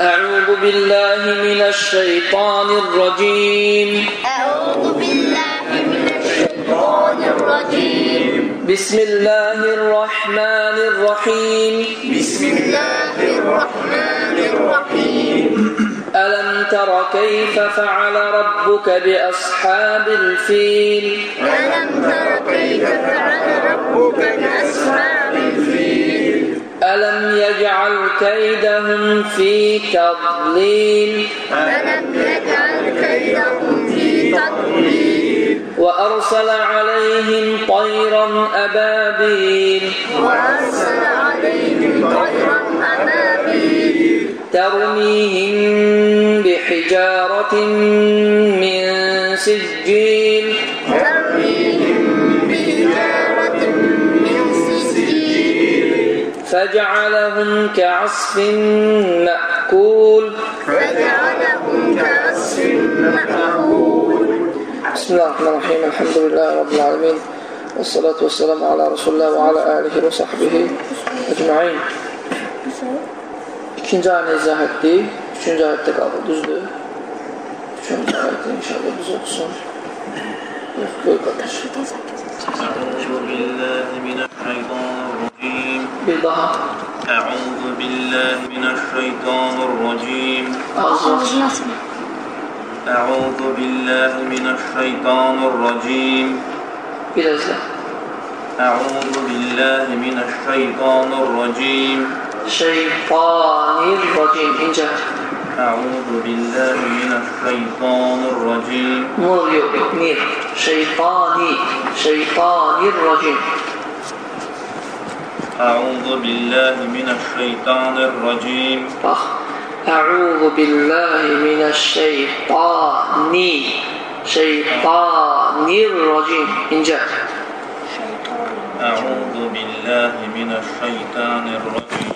أعوذ بالله من الشيطان الرجيم. أعوذ بالله من الشيطان الرجيم. بسم الله الرحمن الرحيم. بسم الله الرحمن الرحيم. ألم تر كيف فعل ربك بأصحاب الفيل؟ ألم تر كيف فعل ربك بأصحاب الفيل ألم يجعل كيدهم في تضليل ألم يجعل كيدهم في تضليل وأرسل عليهم طيرا أبابيل وأرسل عليهم طيرا أبابيل ترميهم بحجارة من سجيل فجعلهم كعصف مأكول فجعلهم كعصف مأكول بسم الله الرحمن الرحيم الحمد لله رب العالمين والصلاة والسلام على رسول الله وعلى آله وصحبه ecmain. İkinci ayını izah etdik. Üçüncü ayette qaldı, düzdür? Üçüncü ayette inşallah biz olsun. Yox, buyur qardaş. أعوذ بالله من الشيطان الرجيم. أعوذ بالله من الشيطان الرجيم. أعوذ بالله من الشيطان الرجيم. biraz da. أعوذ بالله من الشيطان الرجيم. Şeytanirracim ince. أعوذ بالله من الشيطان الرجيم. أعوذ بالله من الشيطان. شيطان الرجيم. إنجا أعوذ بالله من الشيطان الرجيم.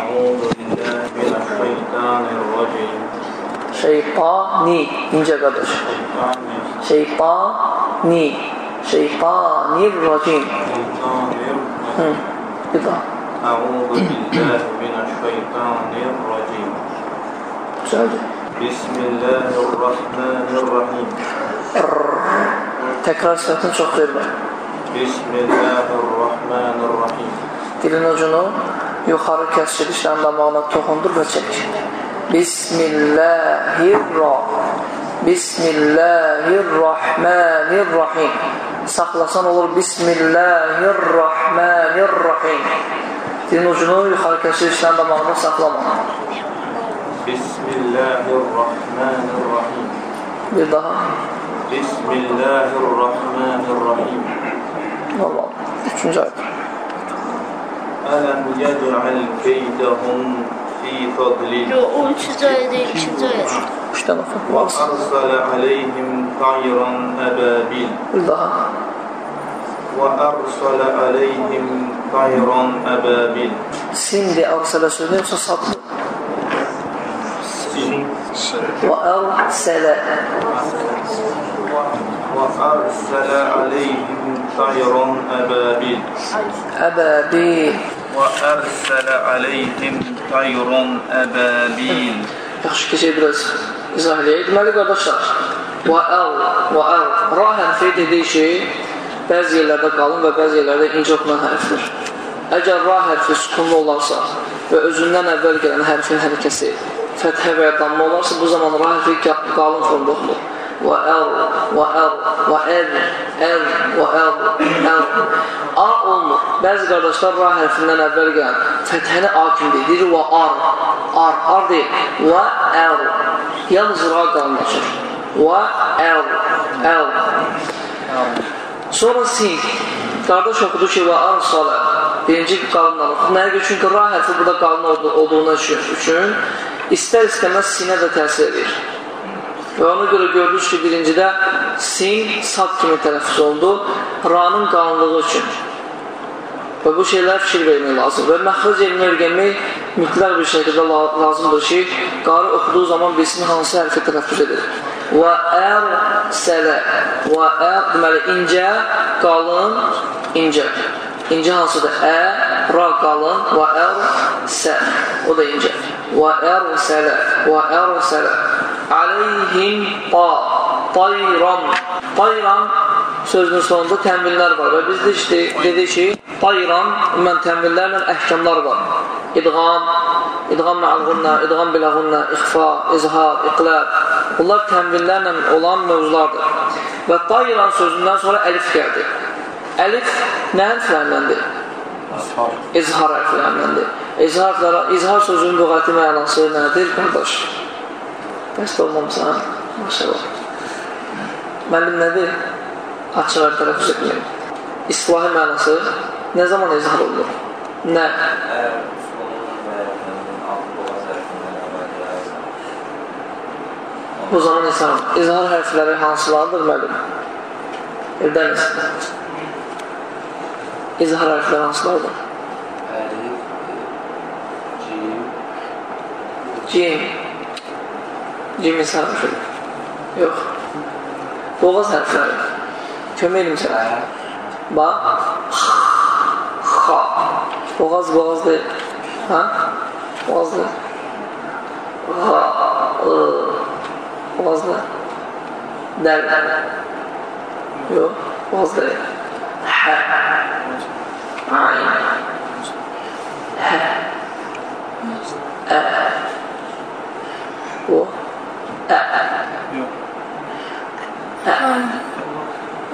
أعوذ بالله من الشيطان الرجيم. شيطاني إنجا قدش شيطاني شيطاني الرجيم. شيطاني Hı, güzel. Əuzu billahi minəşşeytanir racim. Güzeldir. Bismillahirrahmanirrahim. Tekrar sifətin çox xeyir var. Bismillahirrahmanirrahim. Dilin ucunu yuxarı kəsir işlərin damağına toxundur və çək. Bismillahirrah. Bismillahirrahmanirrahim saxlasan olur Bismillahirrahmanirrahim. Dilin ucunu yuxarı köşürüşdən damağını saxlama. Bismillahirrahmanirrahim. Bir daha. Bismillahirrahmanirrahim. Allah. Üçüncü ayet. Ələm yədəl keydəhum fi fadlil. Yox, o üçüncü ayet, ikinci ayet. مشتغل وأرسل عليهم طيرا أبابيل. وأرسل عليهم طيرا أبابيل. Şimdi أرسل söylüyorsa saplı. وأرسل. وأرسل عليهم طيرا أبابيل. أبابيل. وأرسل عليهم طيرا أبابيل. Yaxşı gecə biraz izah edək. Deməli, qardaşlar, və əl, və əl, ra hərfi dediyi şey bəzi yerlərdə qalın və bəzi yerlərdə incə oxunan hərfdir. Əgər ra hərfi sükunlu olarsa və özündən əvvəl gələn hərfin hərəkəsi fəthə və ya damma olarsa, bu zaman ra hərfi qalın formda oxunur. Və əl, əl, və əl, əl. A olmur. Bəzi qardaşlar ra hərfindən əvvəl gələn fəthəni A kimi deyir. Və ar, ar, ar deyil. Və əl. Yalnız ra qalınlaşır. Və əl, əl. Sonra sin. Qardaş oxudu ki, və arsalə. Birinci qalından oxudu. Nəyə görə? Çünki ra hərfi burada qalın oldu, olduğuna üçün istər-istəməz sinə də təsir edir. Və ona görə gördünüz ki, birincidə sin sad kimi tələffüz olundu, ranın qalınlığı üçün. Və bu şeylər fikir vermək lazım. Və məxrəc elmi öyrənmək mütləq bir şəkildə la lazımdır ki, qarı oxuduğu zaman bilsin hansı hərfi tələffüz edir. Və ər sələ və ər deməli incə, qalın, incə. İncə hansıdır? Ə, ra qalın və ər sə. O da incə. və ərsələ və ərsələ aleyhim ta tayran tayran sözünün sonunda tənvillər var və biz dedik, dedik ki, tayran ümən tənvillərlə əhkamlar var. İdğam, idğam mə'alğunna, idğam biləğunna, ixfa, izhar, iqləb. Bunlar tənvillərlə olan mövzulardır. Və tayran sözündən sonra əlif gəldi. Əlif nə hərflərləndir? İzhar hərflərləndir. İzhar, izhar sözünün lüğəti mənası nədir, qardaş? Bəs olmamısan, maşallah. Müəllim nədir? Açıq hər tərəf etməyim. İslahi mənası nə zaman izhar olunur? Nə? Bu zaman insan izhar hərfləri hansılardır müəllim? Evdəniz. İzhar hərfləri hansılardır? Cim. Cim insan hərfi. Yox. Boğaz hərfləri. Kömək edim sənə. Bax. Ha. Boğaz boğaz deyil. Ha? Boğaz deyil. Ha. I. Boğaz deyil. Dəl. Yox. Boğaz deyil. Hə. Ayn. Hə. Ə. O. Ə. Ə.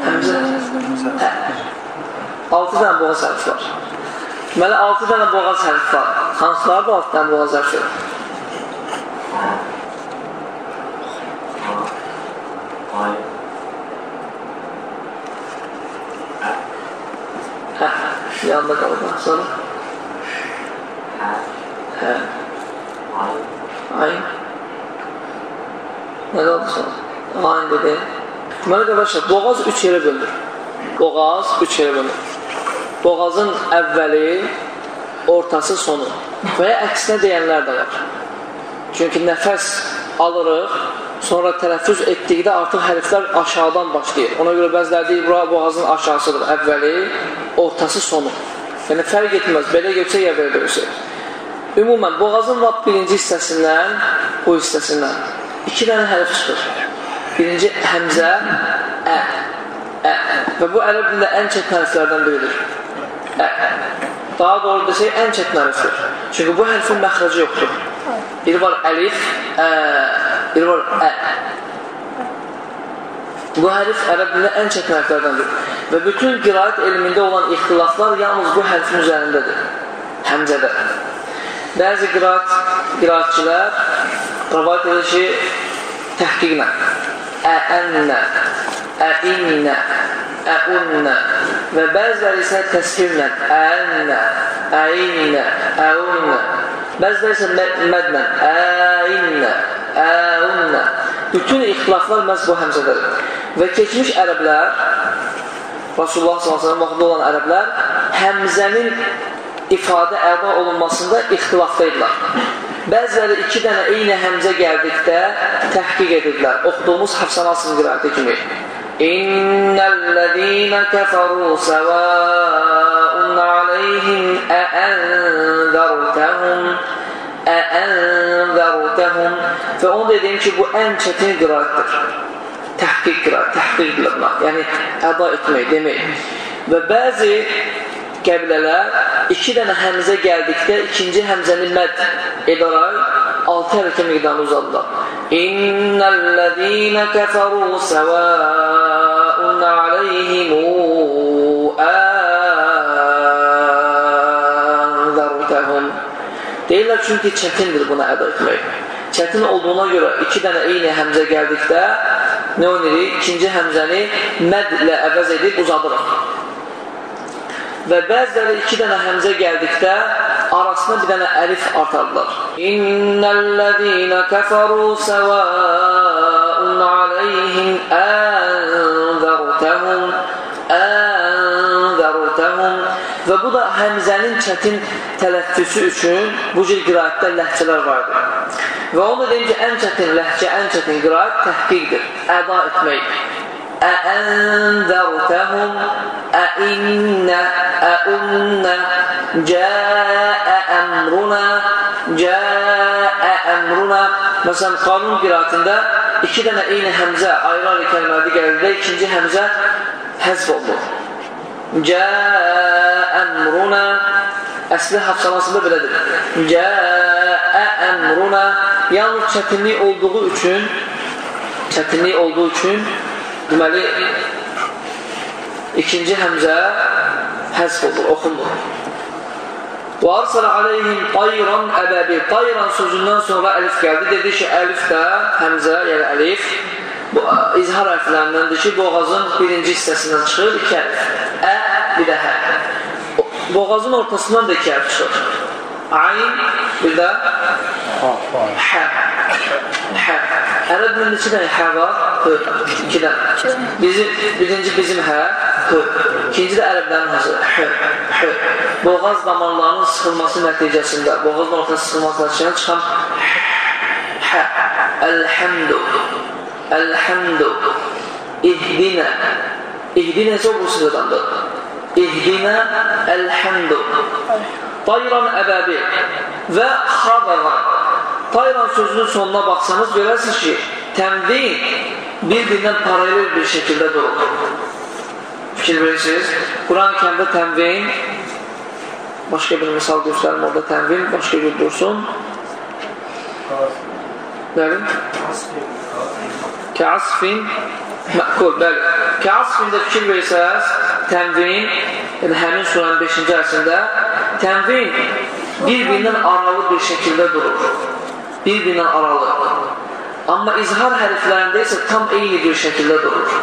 Həmzə. Ə. Altı dənə boğaz hərfi var. Deməli, altı dənə boğaz hərfi var. Hansılardır altı dənə boğaz hərfi? Hə, yanında qalıb. Sonra? Hə. Ayın. Nə qaldı sonra? Ayın dedi. Deməli, qardaşlar, boğaz üç yerə bölünür. Boğaz üç yerə bölünür. Boğazın əvvəli, ortası, sonu və ya əksinə deyənlər də var. Çünki nəfəs alırıq, sonra tələffüz etdikdə artıq hərflər aşağıdan başlayır. Ona görə bəziləri deyir, bura boğazın aşağısıdır, əvvəli, ortası, sonu. Yəni, fərq etməz, belə görsə ya belə görsə. Ümumən, boğazın lap birinci hissəsindən, bu hissəsindən iki dənə hərf çıxır. Birinci həmzə, ə, ə və bu ərəb dilində ən çətin hərflərdən biridir. Ə. Daha doğru desək, ən çətin hərfdir. Çünki bu hərfin məxrəcı yoxdur. Biri var əlif, ə, biri var ə. Bu hərf ərəb dilində ən çətin hərflərdəndir. Və bütün qiraət elmində olan ixtilaflar yalnız bu hərfin üzərindədir. Həmzədə. Bəzi qiraət, qiraətçilər rəvayət edir ki, təhqiqlə əənnə, əinnə, əunnə və bəziləri isə təshirlə əənnə, əinnə, əunnə bəziləri isə mədlə əinnə, əunnə bütün ixtilaflar məhz bu həmzədədir və keçmiş ərəblər Rasulullah s.ə.v vaxtında olan ərəblər həmzənin ifadə əda olunmasında ixtilafdaydılar. Bəziləri iki dənə eyni həmzə gəldikdə təhqiq edirlər. Oxuduğumuz Hafsan Asın qirayəti kimi. İnnəl-ləzīnə kəfəru səvəun aleyhim əənzərtəhum əənzərtəhum və onu dediyim ki, bu ən çətin qirayətdir. Təhqiq qirayət, təhqiq qilmək, yəni əda etmək, demək. Və bəzi qəbilələr iki dənə həmzə gəldikdə ikinci həmzəni məd edərək altı hərəkə miqdarını uzadılar. İnnəl-ləzīnə kəfəru səvəun aleyhimu ənzərtəhum Deyirlər çünki çətindir buna əda etmək. Çətin olduğuna görə iki dənə eyni həmzə gəldikdə nə onirik? İkinci həmzəni mədlə əvəz edib uzadırıq. Və bəziləri iki dənə həmzə gəldikdə arasına bir dənə əlif artardılar. İnnəl-ləzīnə kəfəru səvəun aleyhim ənzərtəhum Və bu da həmzənin çətin tələffüsü üçün bu cür qiraətdə ləhcələr vardır. Və onu da deyim ki, ən çətin ləhcə, ən çətin qiraət təhqiqdir, əda etməkdir. Əəndərtəhum əinnə əunnə cəəə əmruna cəəə əmruna Məsələn, qanun qiraətində iki dənə eyni həmzə ayrı-ayrı kəlmədi gəlirdə ikinci həmzə həzb olunur. Cəə əmruna Əsli hafsalasında belədir. Cəə əmruna Yalnız çətinlik olduğu üçün çətinlik olduğu üçün deməli ikinci həmzə həzb olur. Və arsələ aleyhim tayran əbəbi. Tayran sözündən sonra əlif gəldi. Dedi ki, əlif də, həmzə, yəni əlif, bu, izhar hərflərindəndir ki, boğazın birinci hissəsindən çıxır, iki əlif. Bir də hə. Boğazın ortasından da iki əlif çıxır. Ayn, bir də hə. Hə. Ərəb dilində neçə dənə hə var? Hı. İki dənə. Bizim, birinci bizim hə, hı. İkinci də ərəblərin həsi. Hı. Hı. Boğaz damarlarının sıxılması nəticəsində, boğazın ortaya sıxılması nəticəsində çıxan hə. Əlhəmdu. Əlhəmdu. İhdinə. İhdinə isə o bu sıradandır. İhdinə əlhəmdu. Tayran əbəbi və xabəğan. Tayran sözünün sonuna baxsanız görərsiniz ki, təmvin bir-birindən paralel bir şəkildə durur. Fikir verirsiniz. Quran-ı kəmdə təmvin başqa bir misal göstərim orada təmvin başqa bir dursun. Bəli? Kəasfin məqul, bəli. Kəasfində fikir versəz, təmvin, yəni həmin suranın 5-ci ərsində təmvin bir-birindən aralı bir şəkildə durur. Bir-birindən aralı. Amma izhar hərflərində isə tam eyni bir şəkildə durur.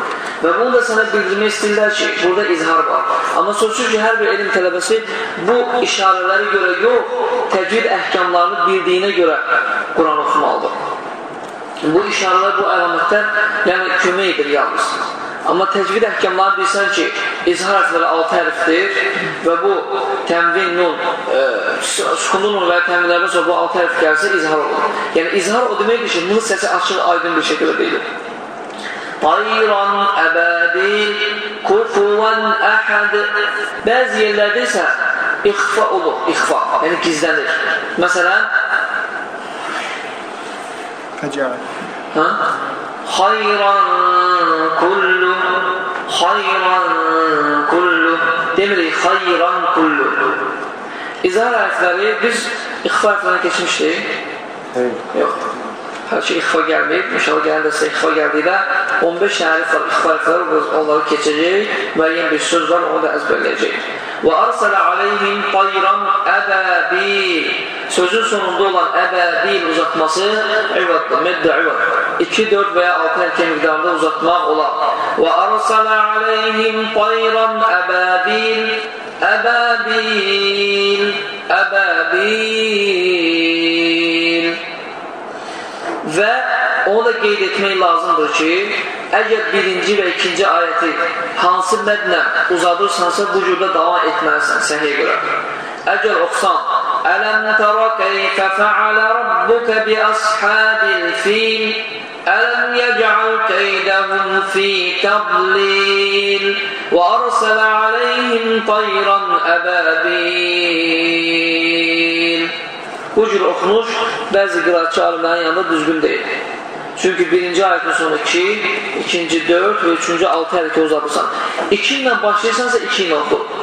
Və bunu da sənə bildirmək istəyirlər ki, burada izhar var. Amma sözsüz ki, hər bir elm tələbəsi bu işarələri görə yox, təcvid əhkamlarını bildiyinə görə Quran oxumalıdır. Bu işarələr, bu əlamətlər yəni kömək edir yalnız. Amma təcvid əhkamlarını bilsən ki, izhar hərfləri 6 hərfdir və bu təmvin, nun, e, sukunlu nun və təmvinlərdən sonra bu 6 hərf gəlsə izhar olur. Yəni izhar o deməkdir ki, bunun səsi açıq, aydın bir şəkildə deyilir. Tayran əbəbil kufuvan əhəd Bəzi yerlərdə isə ixfa olur, ixfa, yəni gizlənir. Məsələn, Fəcəl. ha? Xayran kullu Xayran kullu Demirik, xayran kullu İzhar hərfləri biz ixfa hərflərinə keçmişdik. Yox. Hər şey ixfa gəlməyib. İnşallah gələn dəstə ixfa gəldikdə 15 hərf var, ixfa hərfləri biz onları keçəcək. Müəyyən bir söz var, onu da əzbərləyəcək. Və arsələ aleyhim tayran əbəbil. Sözün sonunda olan əbəbil uzatması ivaddır, meddə ivad. 2, 4 və ya 6 hərkə miqdarında uzatmaq olar. Və arsələ aleyhim tayran əbəbil. Əbəbil. Əbəbil. Və onu da qeyd etmək lazımdır ki, əgər birinci və ikinci ayəti hansı mədnə uzadırsansa, bu cürdə davam etməlisən səhiyə görə. Əgər oxusan, Ələm tərə keyfə fəalə rabbuka bi ashabil fil Ələm yəcəl keydəhum fi təblil və arsələ aleyhim tayran əbəbil Bu cür oxunuş bəzi qıraatçı alimlərin yanında düzgün deyil. Çünki birinci ayətin sonu 2, ikinci 4 və üçüncü 6 hərəkə uzadırsan. 2 ilə başlayırsansa 2 ilə oxu.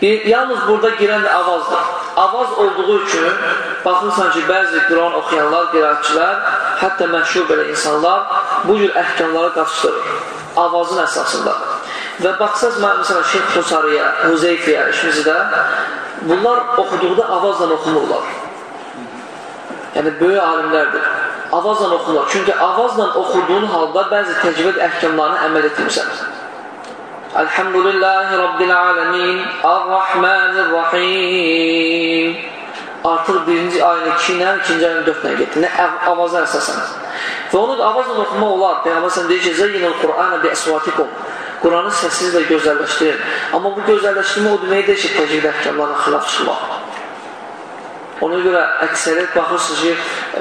Yalnız burada girən də avazdır. Avaz olduğu üçün baxırsan ki, bəzi Quran oxuyanlar, qiraatçılar, hətta məşhur belə insanlar bu cür əhkamlara qaçışdırır. Avazın əsasında. Və baxsaz, məsələn, Şeyx Xusariyə, Huzeyfiyə, işimizdə bunlar oxuduqda avazla oxumurlar. Yəni, böyük alimlərdir. Avazla oxumurlar. Çünki avazla oxuduğun halda bəzi təcvid əhkamlarını əməl etmirsən. Elhamdülillahi Rabbil alemin Ar-Rahmanir-Rahim Artıq birinci ayını iki ilə, ikinci ayını dörd ilə getdi. Nə avaza əsasən. Və onu da avazla oxumaq olar. Peyğəmbər sən deyir ki, Zeyyinul Qur'ana bi əsvatikum. Quranı səssizlə gözəlləşdirin. Amma bu gözəlləşdirmə o demək deyir ki, təcrid əhkamlarına xilaf çıxmaq. Ona görə əksəriyyət baxırsınız ki,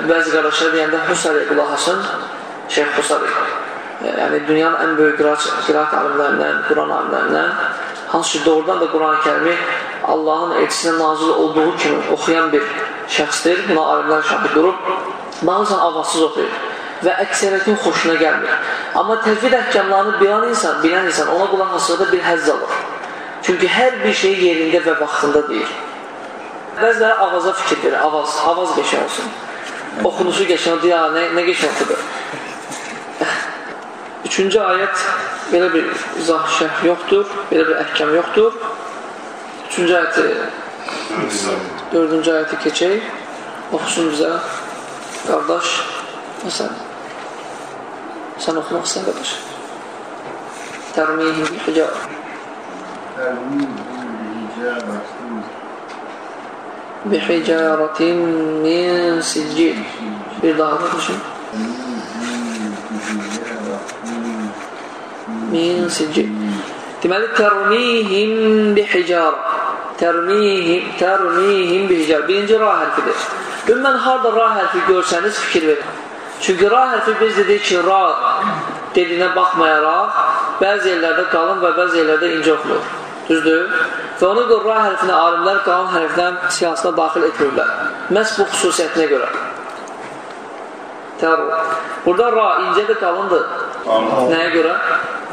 bəzi qardaşlar deyəndə Hüsari qulaq asın, Şeyh Hüsari. Yəni, dünyanın ən böyük qiraat alimlərindən, Quran alimlərindən, hansı ki, doğrudan da Quran-ı kərimi Allahın elçisinə nazil olduğu kimi oxuyan bir şəxsdir. Buna alimlər şahid durub, nazilən avazsız oxuyur və əksəriyyətin xoşuna gəlmir. Amma təhvid əhkamlarını bilən insan, bilən insan ona qulaq asırda bir həzz alır. Çünki hər bir şey yerində və vaxtında deyir. Bəziləri avaza fikir verir, avaz, avaz geçən olsun. Oxunuşu geçən, ya nə, nə geçən oxudur. Üçüncü ayət belə bir izah şərh yoxdur, belə bir əhkəm yoxdur. Üçüncü ayəti, dördüncü ayəti keçək. Oxusun bizə qardaş, o sən. Sən oxumaq istəyən qardaş. Tərmiyin hicab. Bihicarətin min siccil. Bir daha da düşün. Min sicil deməli tərmihim bihicar tərmihim tərmihim bihicar birinci ra hərfidir ümumən harda ra hərfi görsəniz fikir verin. Çünki ra hərfi biz dedik ki ra dediyinə baxmayaraq bəzi yerlərdə qalın və bəzi yerlərdə incə oxunur. Düzdür? Və ona görə ra hərfini alimlər qalın hərfdən siyasına daxil etmirlər. Məhz bu xüsusiyyətinə görə. Tər. Burada ra incədir, qalındır. Nəyə görə?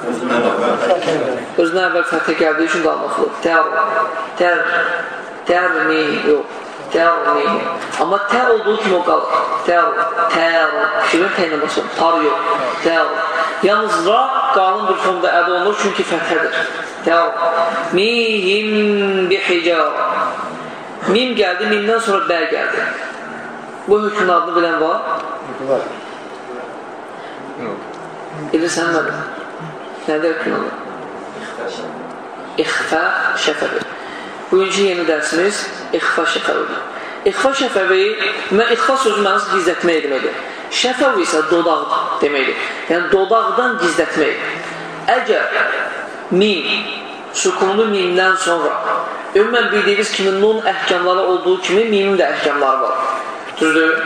Özünə əvvəl fəthə gəldiyi üçün qalmaqlıdır. Tər, tər, tərmi, yox, tərmi. Amma tər olduğu kimi o qalır. Tər, tər, şirin təyinə basın, tar yox, tər. Yalnız ra qalın bir formda ədə olunur, çünki fəthədir. Tər, mihim bihicar. Mim gəldi, mimdən sonra bə gəldi. Bu hökmün adını bilən var? Var. Bilirsən nədir? Nədir hökmün adı? İxfə şəfəvi. Bugünkü yeni dərsimiz İxfə şəfəvidir. İxfə şəfəvi, ixfə sözü mənası gizlətmək deməkdir. Şəfəv isə dodaq deməkdir. Yəni, dodaqdan gizlətmək. Əgər min, sükunlu mindən sonra, ümumən bildiyiniz kimi nun əhkamları olduğu kimi mimin də əhkamları var. Düzdür?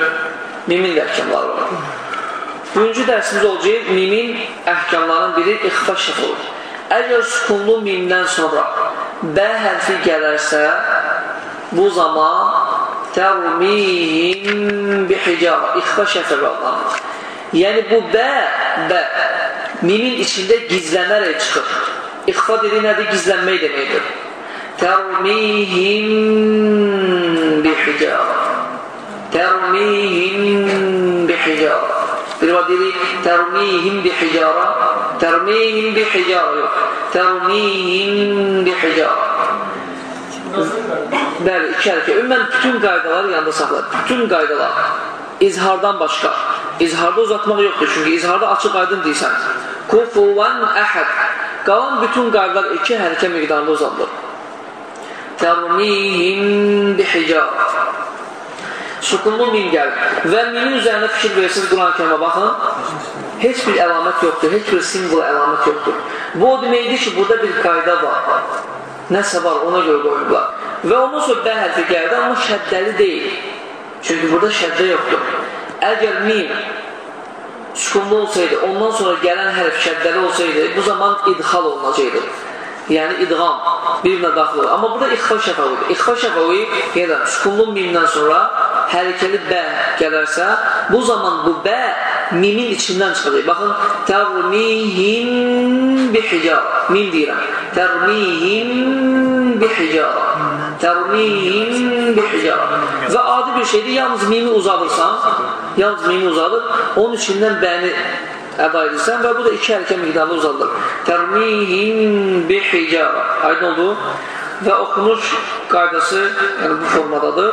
Mimin də əhkamları var. Bugünkü dərsimiz olacaq, mimin əhkamlarının biri ixfa şəf olur. Əgər sükunlu mimdən sonra bə hərfi gələrsə, bu zaman tərmihim bihicara, ixfa şəfəvi adlanır. Yəni, bu bə, bə, mimin içində gizlənərək çıxır. İxfa dediyi nədir? Gizlənmək deməkdir. Tərmihim bihicara. Tərmihim bihicara. Bir var deyir, tərmihim bihicara. Tərmihim bihicara yox. Tərmihim bihicara. Bəli, iki hərəkə. Ümumən bütün qaydaları yanında saxlar. Bütün qaydalar. İzhardan başqa. İzharda uzatmaq yoxdur. Çünki izharda açıq aydın deyirsən. Kufuvan əhəd. Qalan bütün qaydalar iki hərəkə miqdarında uzadılır. Tərmihim bihicara. Sukunlu min gəlir. Və minin üzərində fikir verirsiniz Quran-ı kərimə baxın. Heç bir əlamət yoxdur, heç bir simbol əlamət yoxdur. Bu o deməkdir ki, burada bir qayda var. Nəsə var, ona görə qoyublar. Və ondan sonra bə hərfi gəldi, amma şəddəli deyil. Çünki burada şəddə yoxdur. Əgər min sükunlu olsaydı, ondan sonra gələn hərf şəddəli olsaydı, bu zaman idxal olunacaqdır. Yəni idğam bir-birinə daxil olur. Amma burada ixfa şəfavidir. İxfa şəfavi yenə sükunlu mimdən sonra hərəkəli bə gələrsə, bu zaman bu bə mimin içindən çıxacaq. Baxın, tərmihim bihicar. Mim deyirəm. Tərmihim bihicar. Tərmihim bihicar. Və adi bir şeydir, yalnız mimi uzadırsan, yalnız mimi uzadır, onun içindən bəni əda edirsən və bu da iki hərəkə miqdarında uzadılır. Tərmihim bihicara. Aydın oldu? Və oxunuş qaydası yəni bu formadadır.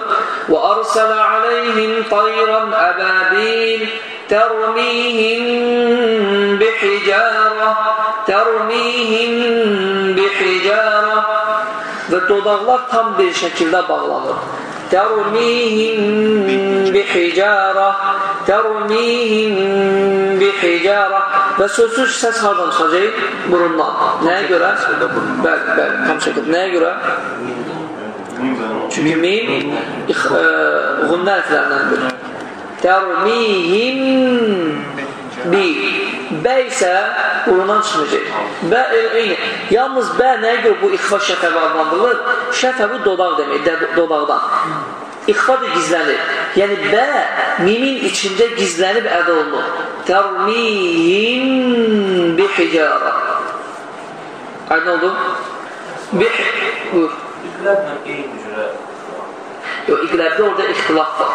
Və arsələ aleyhim tayran əbəbil tərmihim bihicara Tərmihim bihicara və dodaqlar tam bir şəkildə bağlanır. Tərmihim bihicara Tərmihim bihicara və sözsüz səs hardan çıxacaq? Burundan. Nəyə görə? Bəli, bəli, tam şəkildə. Nəyə görə? Çünki mimğunnə hərflərindəndir. Tərmihim bi. Bə isə burundan çıxmayacaq. Bə eyni. Yalnız bə nəyə görə bu ixfa şəfəvi adlandırılır? Şəfəvi dodaq demək, dodaqdan. İxfa da gizlənir. Yəni bə mimin içində gizlənib ədə olunur. Tərmihim bi hicara. Aydın oldu? Bi buyur. İqləblə eyni cürə. Yox, iqləbdə orada ixtilaf var.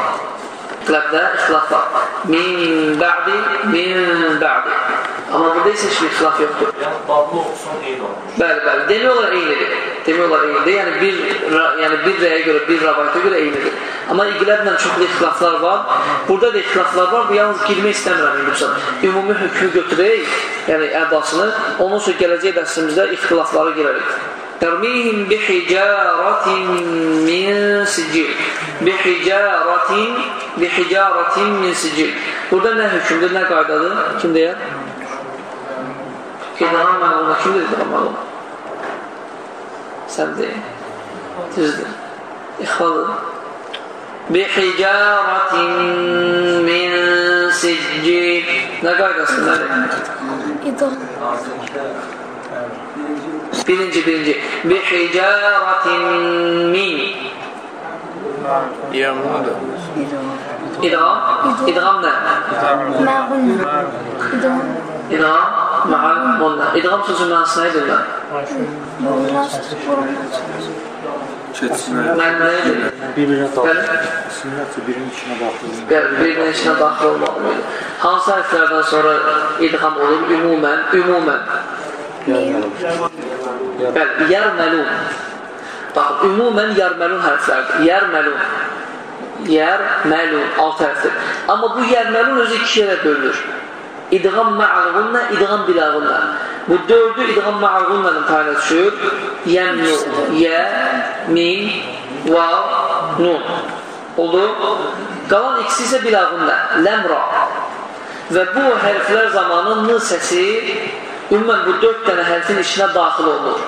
İqləbdə ixtilaf var. Min bə'di, min bə'di. Amma burada isə heç bir ixtilaf yoxdur. Yəni bağlı olsun eyni olmuş. Bəli, bəli. Demək olar eynidir. Demək olar eynidir. Yəni bir yəni bir rəyə görə, bir rəvayətə görə eynidir. Amma iqləblə çoxlu ixtilaflar var. Burada da ixtilaflar var. Bu yalnız girmək istəmirəm indi Ümumi hökmü götürək, yəni ədasını. Ondan sonra gələcək dərsimizdə ixtilafları girərik. Tərmihim bihicaratin min sicil. Bihicaratin, bihicaratin min sicil. Burada nə hökmdür, nə qaydadır? Kim deyər? İdğam məquluna kimdir idğam məquluna? Sən deyil. Düzdür. İxfadır. Bihicaratin min siccil. Nə qaydası, nədir? İdam. Birinci, birinci. Bihicaratin min. Yağmurda. İdam. İdğam. Ma'al munna. İdğam sözü mənası nə edirlər? Burunlar, burunlar. Keçsinlər. Mən nə edirlər? Bir-birinə daxil. Birinin içinə daxil. Olmalıdır. Hansı hərflərdən sonra idğam olur? Ümumən, ümumən. Bəli, yərməlun. Baxın, ümumən yərməlun hərflərdir. Yərməlun. Yərməlun, alt hərfdir. Amma bu yərməlun özü iki yerə bölünür. İdğam ma'alğunna, idğam bilağunna. Bu dördü idğam ma'alğunnanın payına düşür. Yəmnu, yə, min, vav, nun. Oldu. Qalan ikisi isə bilağunna, ləmra. Və bu hərflər zamanı n səsi ümumən bu dörd dənə hərfin içinə daxil olur.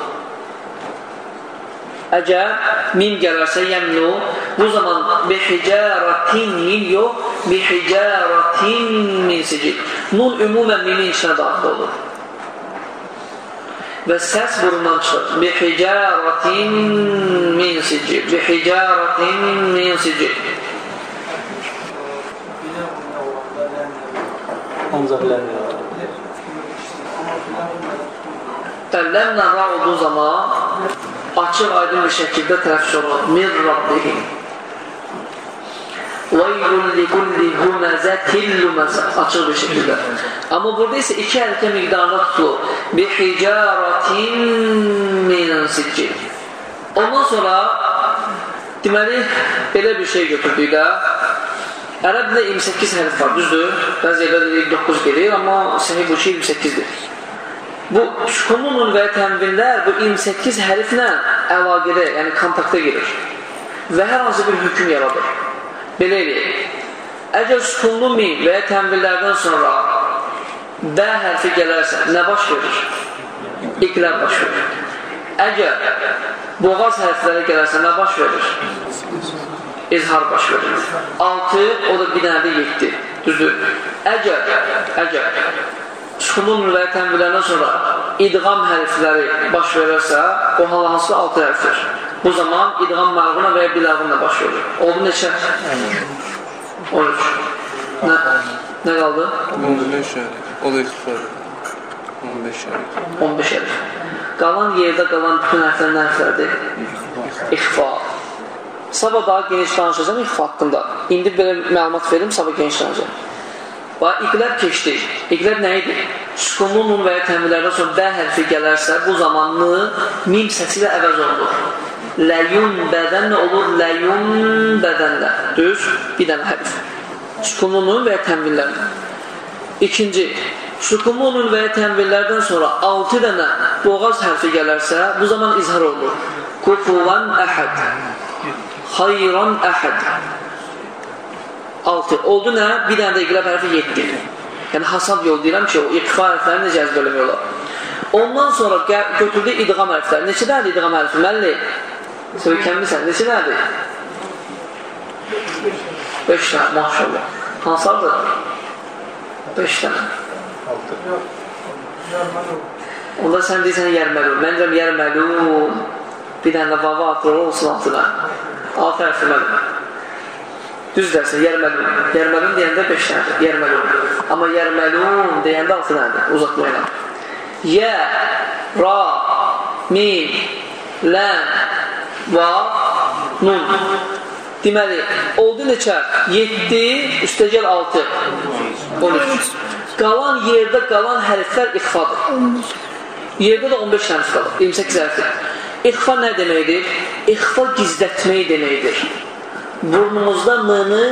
Əgər min gələrsə yəmnu, bu zaman bihicaratin min yox, bihicaratin min sicil. Nun ümumən mimin içinə daxil olur. Və səs burundan çıxır. Bihicaratin min sicil. Bihicaratin min sicil. Əlləmlə ra olduğu zaman açıq aydın bir şəkildə tələffüz olunur. Min Rabbihim. Veylun likulli huməzətin luməzə. Açıq bir şəkildə. Amma burada isə iki hərəkə miqdarında tutulur. Bihicaratin min siccil. Ondan sonra deməli belə bir şey götürdük də Ərəb dilində 28 hərf var, düzdür? Bəzi yerlərdə 29 gelir, amma səhih bu şey 28-dir. Bu sükunlu nun və tənvinlər bu 28 hərflə əlaqədə, yəni kontakta girir və hər hansı bir hökm yaradır. Belə eləyək. Əgər sükunlu min və tənvillərdən sonra bə hərfi gələrsə, nə baş verir? İqləb baş verir. Əgər boğaz hərfləri gələrsə, nə baş verir? İzhar baş verir. 6, o da bir dənə də 7. Düzdür. Əgər, əgər sükunun və tənvillərdən sonra idğam hərfləri baş verərsə, o hansı 6 hərfdir. Bu zaman idğam mərğuna və ya biləğunla baş verir. Oldu neçə? 13. Nə, nə qaldı? 15 şərik. O da ixtifardır. 15 şərik. 15 hərf. Qalan yerdə qalan bütün hərflər nə hərflərdir? İxfa. Sabah daha geniş danışacağım ixfa haqqında. İndi belə məlumat verim, sabah geniş danışacağım. Bax, iqləb keçdi. İqləb nə idi? Sükunlu nun və ya təmirlərdən sonra bə hərfi gələrsə, bu zaman n mim səsi ilə əvəz olunur. Ləyun bədən nə olur? Ləyun bədənlə. Düz, bir dənə hərf. Sükunlu nun və ya təmirlərlə. İkinci, Sukumu nun və ya tənvillərdən sonra 6 dənə boğaz hərfi gələrsə, bu zaman izhar olur. Kufuvan əhəd. Xayran əhəd. 6. Oldu nə? Bir dənə də iqrab hərfi 7. Yəni hasab yol deyirəm ki, o iqfa hərfləri necə əzbərləmək olar. Ondan sonra götürdü idğam hərfləri. Neçə dənədir idğam hərfi? Məlli? Söykənmisən. Neçə dənədir? 5 dənə, maşallah. Hansardır? 5 dənə. Onda sən deyirsən yərməlun. Mən deyirəm yərməlun. Bir dənə vava atılır olsun altına. Alt hərfi məlun. Düz dərsən, yərməlun. Yərməlun deyəndə 5 dənədir, yərməlun. Amma yərməlun deyəndə 6 dənədir, uzatmayla. Yə, ra, min, lən, va, nun. Deməli, oldu neçə? 7, üstəgəl 6. 13. Qalan yerdə qalan hərflər ixfadır. Yerdə də 15 hərf qalır, 28 hərfdir. İxfa nə deməkdir? İxfa gizlətmək deməkdir. Burnumuzda m-nı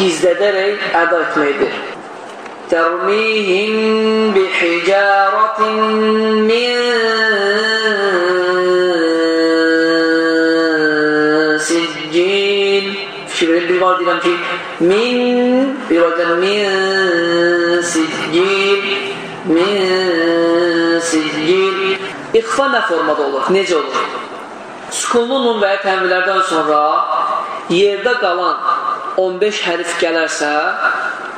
gizlədərək əda etməkdir. Tərmihim bihicaratin min Var deyirəm ki, min, bir deyirəm, min siccin, min siccin. İxfa nə formada olur? Necə olur? Sukunlu nun və ya tənvilərdən sonra yerdə qalan 15 hərif gələrsə,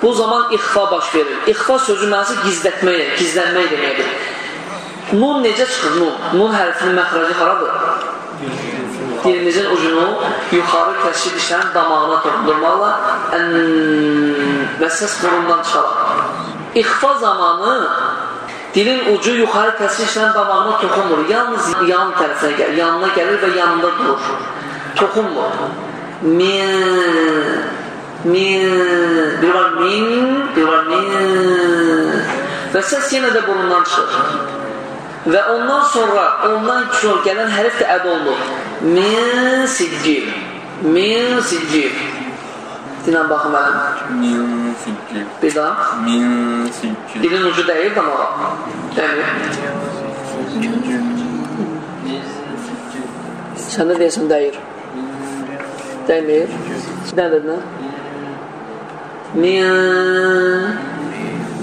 bu zaman ixfa baş verir. İxfa sözü mənası gizlətmək, gizlənmək deməkdir. Nun necə çıxır? Nun. Nun hərfinin məxrəci haradır? Dilimizin ucunu yuxarı kəsri dişlərin damağına toxundurmaqla və səs burundan çıxaraq. İxfa zamanı dilin ucu yuxarı kəsri dişlərin damağına toxunmur. Yalnız yan tərəfinə gəlir, yanına gəlir və yanında durur. Toxunmur. Min, min, bir var min, bir var min. Və səs yenə də burundan çıxır. Və ondan sonra, ondan sonra gələn hərf də əd olunur. Min siccil. Min siccil. Dinən baxın mənim. Min siccil. Bir daha. Min siccil. Dilin ucu dəyir damağa. Dəymir. Sən də deyəsən dəyir. Dənə dedin, hə? Min.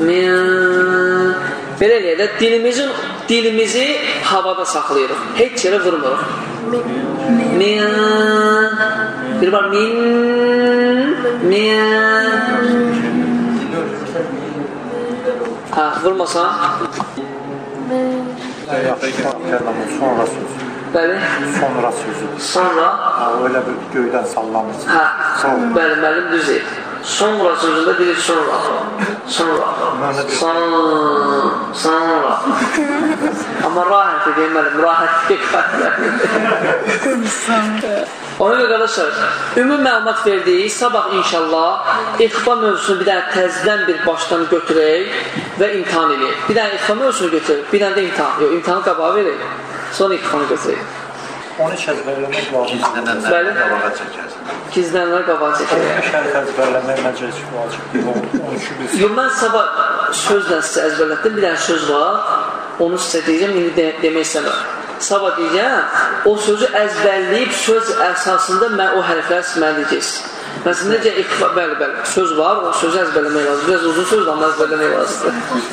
Min. Belə eləyək də dilimizin, dilimizi havada saxlayırıq. Heç yerə vurmuruq. Min. Bir var min. Min. Hə, vurmasan. Sonra sözü. Bəli. Sonra sözü. Sonra. Ha, öyle bir göydən sallanır. Sonra. Bəli, müəllim düz deyir. Sonra sözündə deyir sonra. Sonra. Son, sonra. Amma rahət deyir müəllim, rahət deyir. Ona görə qardaşlar, ümumi məlumat verdik. Sabah inşallah ixfa mövzusunu bir dənə təzdən bir başdan götürək və imtihan edək. Bir dənə ixfa mövzusunu götürək, bir dənə də imtihan. Yox, imtihanı qabağa verək. Sonra ixfanı götürək. Onu əzbərləmək vacibdir. Bəli. qabağa çəkərsən. Gizlənlər qabağa çəkək. Onu şərif əzbərləmək məncə heç vacibdir. Onu üçün biz Yox, mən sabah sözlə sizə əzbərlətdim. Bir dənə söz var. Onu sizə deyəcəm, indi de demək istəmirəm. Sabah deyəcəm, o sözü əzbərləyib söz əsasında mən o hərfləri silməliyəcəksiniz. Məsələn, necə iqfa, bəli, bəli, söz var, o sözü əzbərləmək lazım. Biraz uzun sözdür, amma əzbərləmək lazımdır.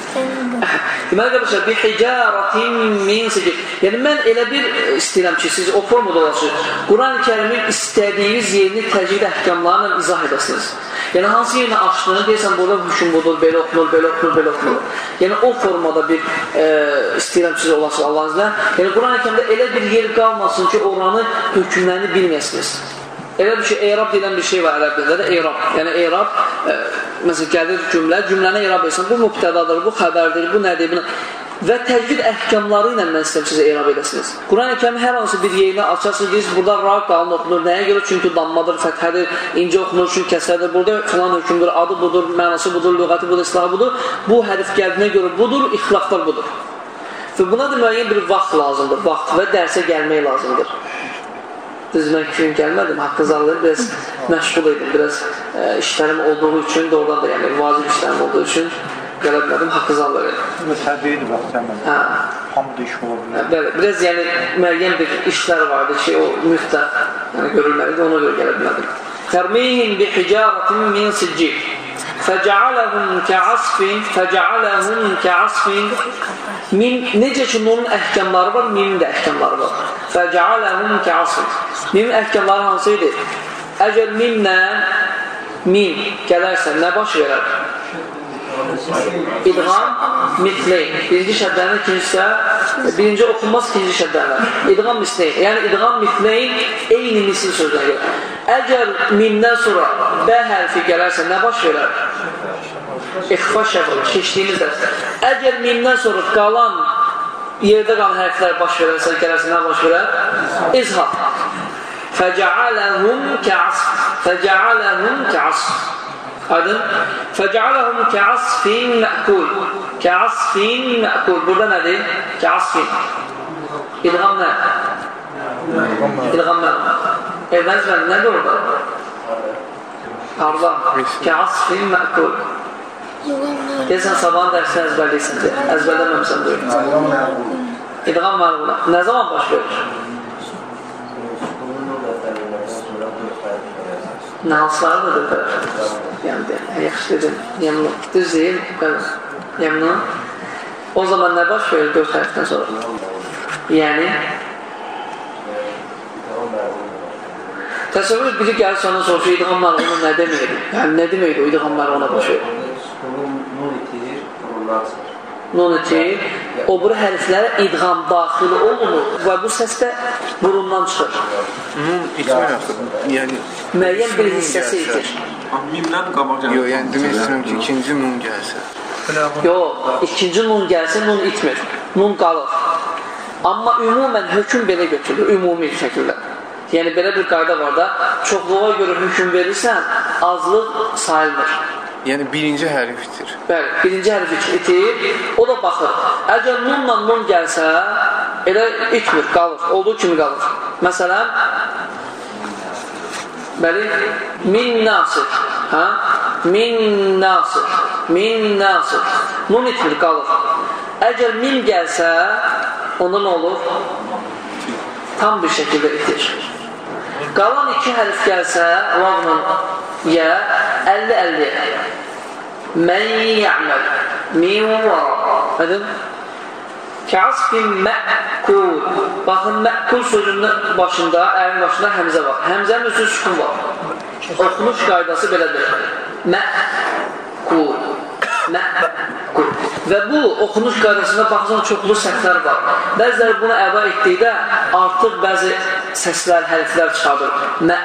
Deməli, qardaşlar, bir hicaratin min sicil. Yəni, mən elə bir istəyirəm ki, siz o formada olasınız. Quran-ı kərimin istədiyiniz yerini təcrid əhkamlarla izah edəsiniz. Yəni, hansı yerinə açdığını deyəsən, burada hüküm budur, belə oxunur, belə oxunur, belə oxunur. Yəni, o formada bir e, istəyirəm siz olasınız Allahın izlə. Yəni, Quran-ı kərimdə elə bir yer qalmasın ki, oranı hökmlərini bilməyəsiniz. Elə bir şey, eyrab deyilən bir şey var ərəb dilində də, eyrab. Yəni, eyrab, e, məsələn, gəlir cümlə, cümləni eyrab etsin, bu mübtədadır, bu xəbərdir, bu nədir, bu. Və təcvid əhkamları ilə mən istəyirəm sizə eyrab edəsiniz. Quran-ı hər hansı bir yerinə açarsınız, deyirsiniz, burada ra qalın oxunur, nəyə görə? Çünki dammadır, fəthədir, incə oxunur, çünki kəsrədir, burada filan hökümdür, adı budur, mənası budur, lüğəti budur, islahı budur. Bu hərif gəldiyinə görə budur, ixtilaflar budur. Və buna da müəyyən bir vaxt lazımdır, vaxt və dərsə gəlmək lazımdır. Düz mən iki gün gəlmədim, alır, biraz məşğul idim, biraz e, işlərim olduğu üçün, doğrudan da yəni vacib işlərim olduğu üçün gələ bilərdim, haqqı zal verəyim. Mesela değildi bak hemen. Hə, Hamı da iş olabilir. bəli, biraz yəni müəyyən bir işlər vardı ki, o mühtəq yəni, görülməlidir, ona görə gələ bilərdim. Tərmihim bi hicaratin min siccil. Fəcəaləhum kəasfin, fəcəaləhum kəasfin Min, necə ki, nunun əhkəmları var, mimin də əhkəmları var. Fəcəaləhum kəasfin. Mimin əhkəmları hansı idi? Əgər minlə min gələrsə, nə baş verər? İdğam mitleyn. Birinci şəddənin ikincisi birinci oxunmaz ikinci şəddənin. İdğam mitleyn. Yəni idğam mitleyn eyni misil sözünə gəlir. Əgər mindən sonra bə hərfi gələrsə nə baş verər? İxfa şəfəl, keçdiyimiz dərs. Əgər mindən sonra qalan yerdə qalan hərflər baş verərsə, gələrsə nə baş verər? İzhar. Fəcəaləhum kəasf. Fəcəaləhum kəasf. أيضا فجعلهم كعصف مأكول كعصف مأكول بردنا دي كعصف الغماء الغماء الغزة الندر Arda, kağıt, film, makul. Kesin sabah dersini ezberleysin diye. Ezberlememsen diyor. İdgam var buna. Ne zaman başlıyor? Nasıl var mıdır? Yəni, yaxşı dedim. Yəmnun. Düz deyil. Yəmnun. O zaman nə baş verir 4 hərfdən sonra? Yəni, təsəvvür et, biri gəlir sana soruşur, idğam məqula nə deməkdir? Yəni, nə deməkdir o idğam məqula baş verir? Nun itir, burundan çıxır. Nun itir, o buru hərflərə idğam daxil olunur və bu səs də burundan çıxır. Nun itmir axı. Yəni Müəyyən bir hissəsi itir. Mimdən qabaq gəlir. Yox, yəni demək istəyirəm ki, ikinci nun gəlsə. Yox, ikinci nun gəlsə nun itmir, nun qalır. Amma ümumən hökm belə götürülür, ümumi şəkildə. Yəni, belə bir qayda var da, çoxluğa görə hökm verirsən, azlıq sayılmır. Yəni birinci hərf itir. Bəli, birinci hərf itir, o da baxır. Əgər nunla nun gəlsə, elə itmir, qalır, olduğu kimi qalır. Məsələn, bəli, min nasir, hə? Min nasir, min nasir. Nun itmir, qalır. Əgər min gəlsə, onda nə olur? Tam bir şəkildə itir. Qalan iki hərf gəlsə, lavla yə, 50-50. Mən ya'məl min vara. Aydın? Kəasfin mə'kul. Baxın, mə'kul sözünün başında, əyin başında həmzə var. Həmzənin üstü sükun var. Oxunuş qaydası belədir. Mə'kul. Mə'kul. Və bu oxunuş qaydasında baxırsan çoxlu səhvlər var. Bəziləri bunu əda etdikdə artıq bəzi səslər, hərflər çıxardır. Mə,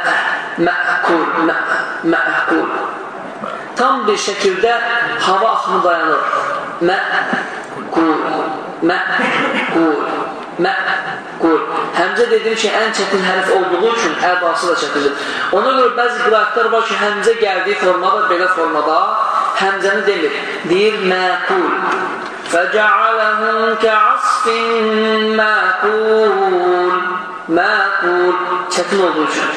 mə'kul, mə, mə'kul. Tam bir şəkildə hava axımı dayanır. Mə'kul, mə'kul, mə'kul. Həmzə dedim ki, ən çətin hərf olduğu üçün ədası da çətindir. Ona görə bəzi qiraətlər var ki, həmzə gəldiyi formada, belə formada həmzəni demir. Deyir məqul. فَجَعَلَهُمْ كَعَصْفٍ məqul. Məqul. Çətin olduğu üçün.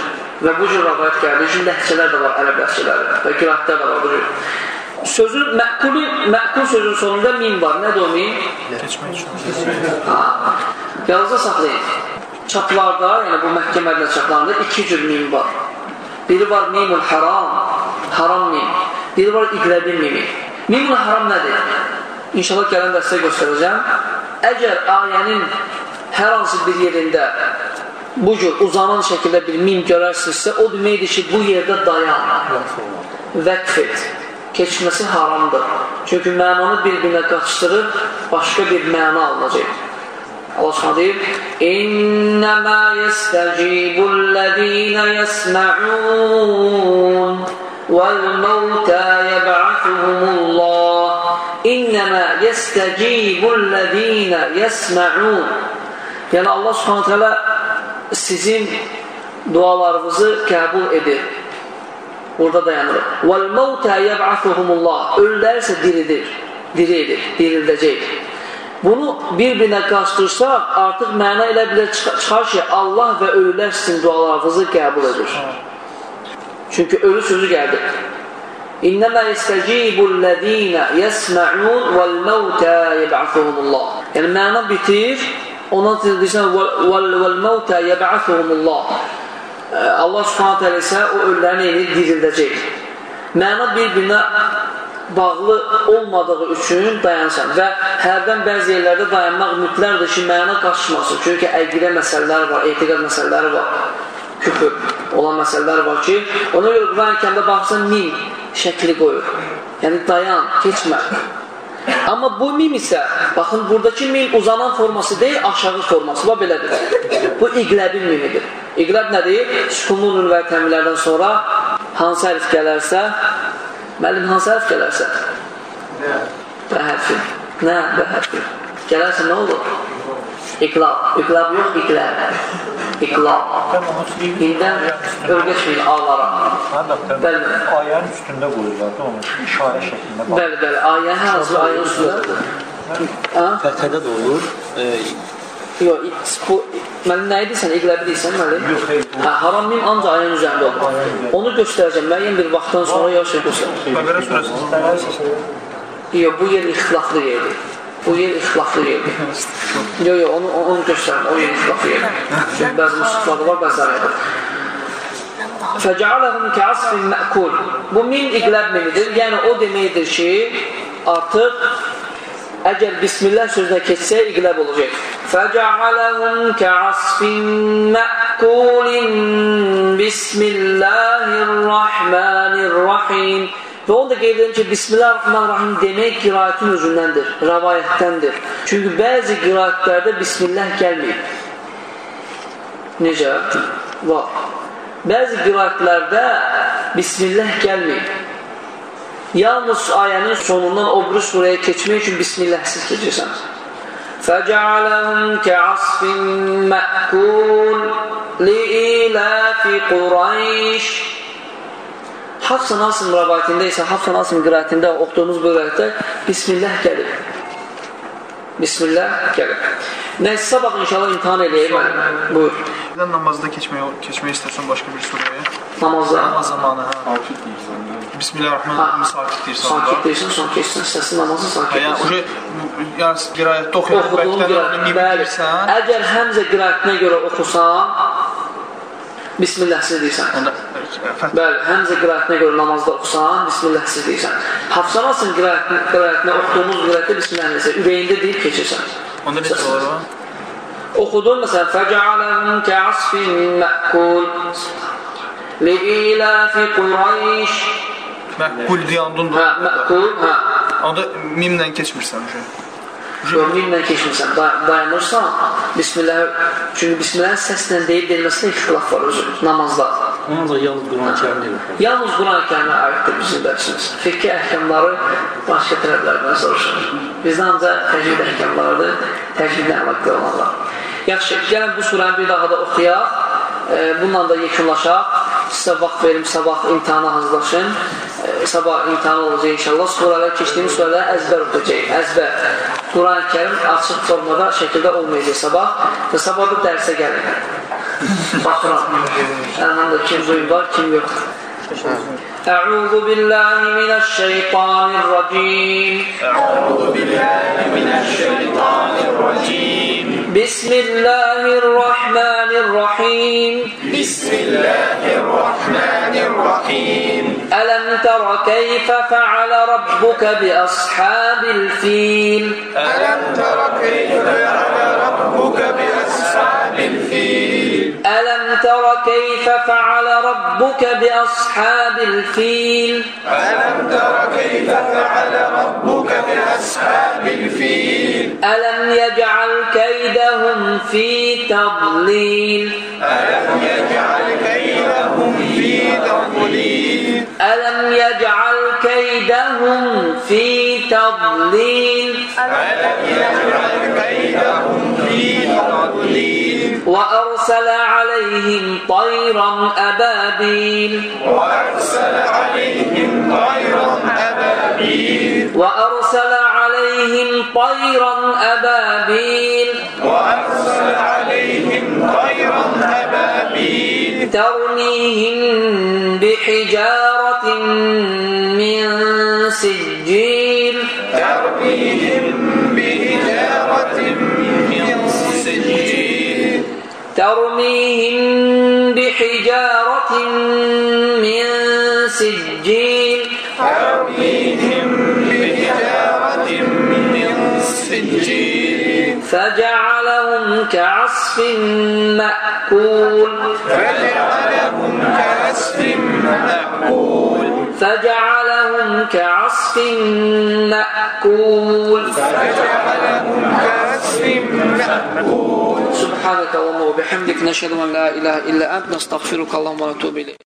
Və bu cür rəvayət gəldiyi üçün ləhcələr də var, ərəb ləhcələri və qiraətlər də var bu cür. Sözün, məqulun, məqul sözün sonunda min var. Nədir o min? Yalnızca saxlayın. Çaplarda, yəni bu Məkkə Mədinə çaplarında iki cür mim var. Biri var mimul haram, haram mim. Biri var iqrəbin mimi. Mimul haram nədir? İnşallah gələn dəstə göstərəcəm. Əgər ayənin hər hansı bir yerində bu cür uzanan şəkildə bir mim görərsinizsə, o deməkdir ki, bu yerdə dayan, vəqf et, keçməsi haramdır. Çünki mənanı bir-birinə qaçdırıb, başqa bir məna alınacaq. Allah Subhanahu deyir: "İnnema yestecibul-lezina yesma'un vel-mauta yeb'atuhumullah. İnnema yestecibul-lezina yesma'un." Yəni Allah Subhanahu taala sizin dualarınızı qəbul edir. Orada dayanır. Vel-mauta yeb'atuhumullah. Ölülər isə diridir. Diri edir, dirildəcək. Bunu bir-birinə qarşıdırsaq, artıq məna elə bilə çıxar ki, Allah və ölülər sizin dualarınızı qəbul edir. Çünki ölü sözü gəldi. İnnəmə istəcibullədinə yəsmə'un vəl-məvtə yəb'athuhumullah. Yəni, məna bitir, ondan deyirsən, vəl-məvtə yəb'athuhumullah. Allah subhanət hələ isə o ölülərin eyni dirildəcək. Məna bir-birinə bağlı olmadığı üçün dayansan və hərdən bəzi yerlərdə dayanmaq mütlərdir ki, məna qaçmasın. Çünki əqidə məsələləri var, etiqad məsələləri var, küfür olan məsələlər var ki, ona görə Quran-ı kəmdə baxsan min şəkli qoyur. Yəni, dayan, keçmə. Amma bu mim isə, baxın, buradakı mim uzanan forması deyil, aşağı forması, va belədir. Bu iqləbin mimidir. İqləb nədir? Sükunlu nun və təmirlərdən sonra hansı hərf gələrsə, müəllim hansı hərf gələrsə? Nə? Bə hərfi. Nə? Bə hərfi. Gələrsə nə olur? İqlab. İqlab yox, iqləb. İqlab. İndən örgəçməyin ağlara. Bəli. Ayənin üstündə qoyurlar da onu işarə şəklində. Bəli, bəli. Ayə hər hansı ayənin üstündədir. Ha? Fəthədə də olur. Yox, bu mən nə edirsən, iqləbi deyirsən, müəllim? Yox, xeyr. Hə, haram mim ancaq ayənin üzərində olur. Onu göstərəcəm. Müəyyən bir vaxtdan sonra yavaş göstərəcəm. Bəqərə surəsi. Yox, bu yer ixtilaflı yerdir. Bu yer ixtilaflı yerdir. Yox, yox, onu, onu göstərin. O yer ixtilaflı yerdir. Çünki bəzi müslifatı var, bəziləri yox. Fəcəaləhum kəasfin mə'kul. Bu min iqləb mimidir. Yəni, o deməkdir ki, artıq əgər Bismillah sözünə keçsə, iqləb olacaq. Fəcəaləhum kəasfin mə'kulin Bismillahirrahmanirrahim. Və onu da qeyd edim ki, Bismillahirrahmanirrahim demək qirayətin özündəndir, rəvayətdəndir. Çünki bəzi qirayətlərdə Bismillah gəlməyib. Necə? Var. Bəzi qirayətlərdə Bismillah gəlməyib. Yalnız ayənin sonundan o biri surəyə keçmək üçün Bismillahsiz keçirsən. فَجَعَلَهُمْ كَعَصْفٍ مَأْكُولٍ لِإِلَافِ قُرَيْشٍ Hafsa Nasım rəvayətində isə, Hafsa Nasım qirayətində oxuduğumuz bu rəvayətdə Bismillah gəlir. Bismillah gəlir. Nəysə, sabah inşallah imtihan eləyək. Buyur. Birdən namazda keçmək, keçmək istəsən başqa bir surəyə. Namazda. Namaz zamanı, hə. Bismillahirrahmanirrahim, sakit deyirsən. Sakit deyirsən, son keçsin, səsin namazı sakit Yəni, deyirsən. uje, yəni, qirayətdə Oxuduğun bəlkə onu bilirsən, Əgər həmzə qirayətinə görə oxusan, Bismillahsiz deyirsən. onda fəth Bəli, həmzə qirayətinə görə namazda oxusan, Bismillahsiz deyirsən. Hafsa Nasım qirayətinə, qirayətinə oxuduğumuz qirayətdə Bismillah deyirsən, ürəyində deyib keçirsən. onda necə olur o? Oxudun məsələn, fəcəaləhum kəasfin mə'kul li'ilafi Qurayş Məqbul deyandun Hə, mə'kul, hə. Onda mimlə keçmirsən. Görməklə keçmirsən, day dayanırsan, Bismillah, çünki Bismillah səslə deyib denməsində ixtilaf var özü, namazda. Ancaq yalnız Quran-ı kərimdə yox. Yalnız Quran-ı kərimə aiddir bizim dərsimiz. Fiqhi əhkamları başqa tərəflərdən soruşur. Bizdə ancaq təcvid əhkamlarıdır, təcvidlə əlaqə olanlar. Yaxşı, gəlin bu surəni bir daha da oxuyaq, e, bununla da yekunlaşaq. Sizə vaxt verim, sabah imtihana hazırlaşın. E, sabah imtihan olacaq inşallah. Surələr, keçdiyimiz surələr əzbər oxuyacaq, əzbər. Quran-ı kərim açıq formada, şəkildə olmayacaq sabah və sabah da dərsə gəlin. Kim kim. أعوذ بالله من الشيطان الرجيم أعوذ بالله من الشيطان الرجيم بسم الله الرحمن الرحيم بسم الله الرحمن الرحيم ألم تر كيف فعل ربك بأصحاب الفيل ألم تر كيف فعل ربك بأصحاب الفيل. ألم تر كيف فعل ربك بأصحاب الفيل؟ ألم تر كيف فعل ربك بأصحاب الفيل؟ ألم يجعل كيدهم في تضليل؟ ألم يجعل كيدهم في تضليل؟ ألم يجعل كيدهم في تضليل. وأرسل عليهم طيرا أبابيل. وأرسل عليهم طيرا أبابيل. وأرسل عليهم طيرا أبابيل. وأرسل عليهم طيرا أبابيل. ترميهم بحجارة من سجيل. ترميهم بحجارة من سجيل. ترميهم بحجارة من فجعلهم كعصف مأكول. فجعلهم كعصف مأكول. فجعلهم كعصف مأكول فجعلهم كعصف مأكول سبحانك اللهم وبحمدك نشهد أن لا إله إلا أنت نستغفرك اللهم ونتوب إليك.